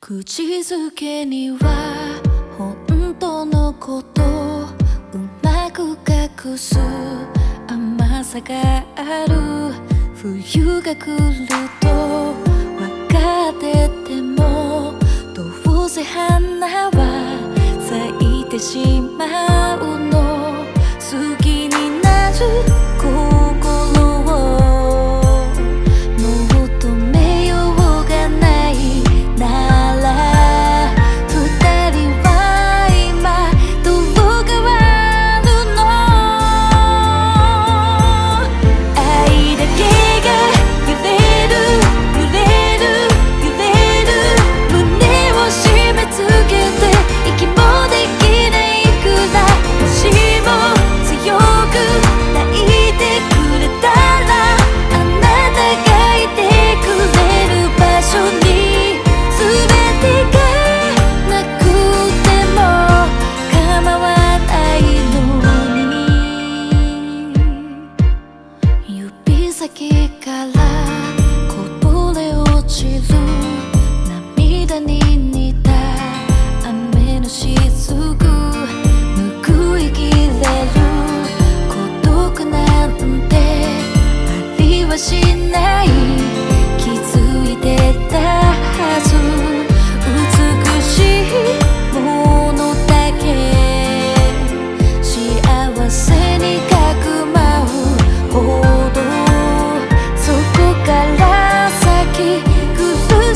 口づけには本当のことうまく隠す甘さがある冬が来ると分かっててもどうせ花は咲いてしまう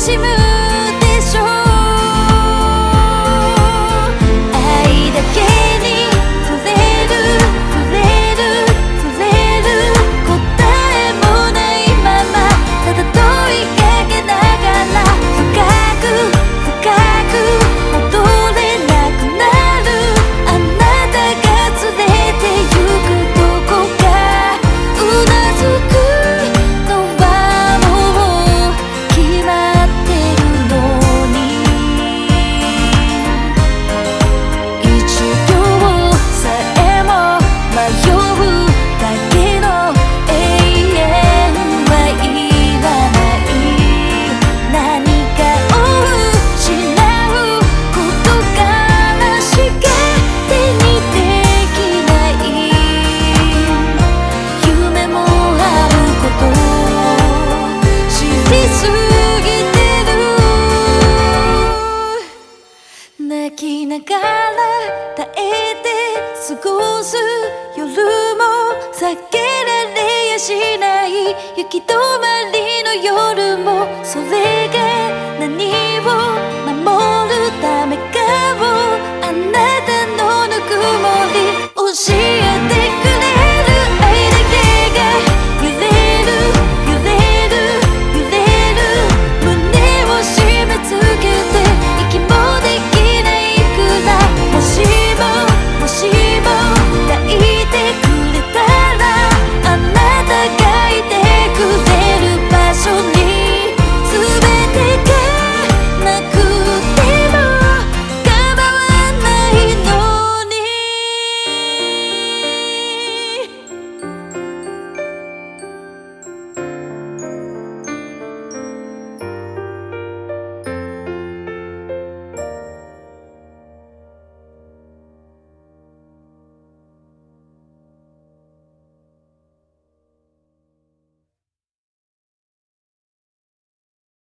しむ夜も避けられやしない行き止まりの夜